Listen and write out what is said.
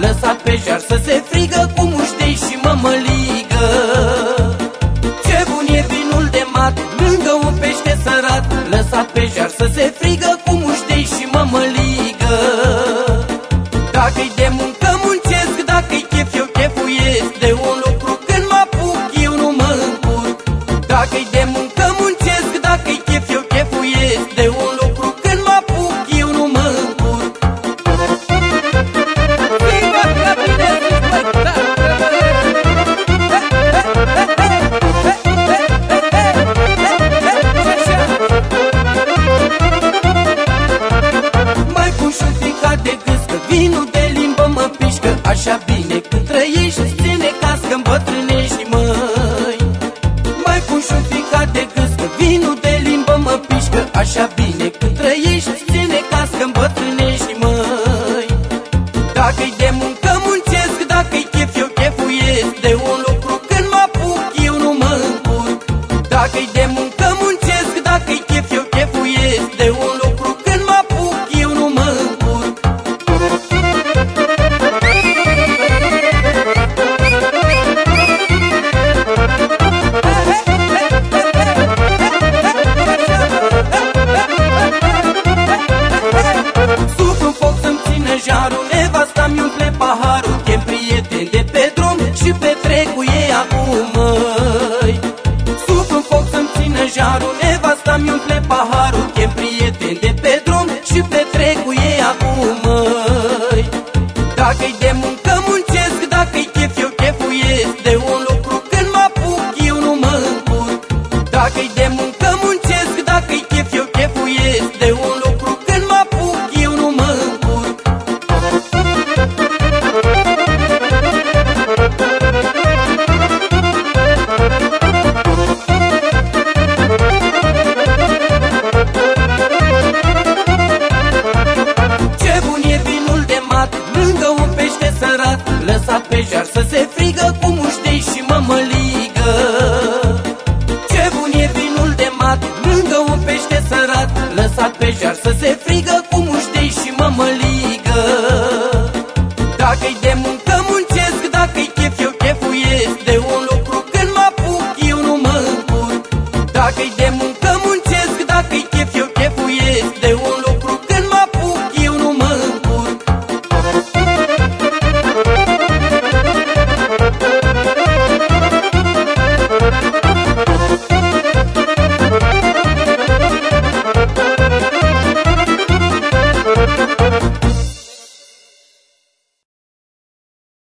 lăsat pe jar să se frigă cu muștei și mămăligă. Ce bun e vinul de mat, lângă un pește sărat. Lăsat pe jar să se frigă Dacă-i de muncă muncesc, dacă-i chef eu chefuiesc. De un lucru când mă apuc eu nu mă încurc. Mai pun și un picat de gâscă Vinul de limbă mă pișcă Așa bine când Vinul de limbă mă pișcă Așa bine. Când trăiești Ține cască îmbătrânești, măi. Dacă-i de muncă muncesc Dacă-i chef eu chefuiesc. De un lucru când mă apuc Eu nu mă încurc. Dacă-i de muncă muncesc Dacă-i chef un foc să-mi țină jarul Nevasta-mi umple paharul Chem prieteni de pe drum Și petrec cu ei acum, măi. Sub un foc să-mi țină jarul Nevasta-mi umple paharul Chem prieteni de pe drum Și petrec cu ei acum, măi. Dacă-i de muncă dat Lăsat pe jar să se frigă Cu muștei și mămăligă Dacă-i de muncă muncesc Dacă-i chef eu chefuiesc. De un lucru când mă apuc eu nu mă încurc. Dacă-i de muncă muncesc Dacă-i chef eu